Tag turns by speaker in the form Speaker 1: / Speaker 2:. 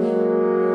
Speaker 1: Música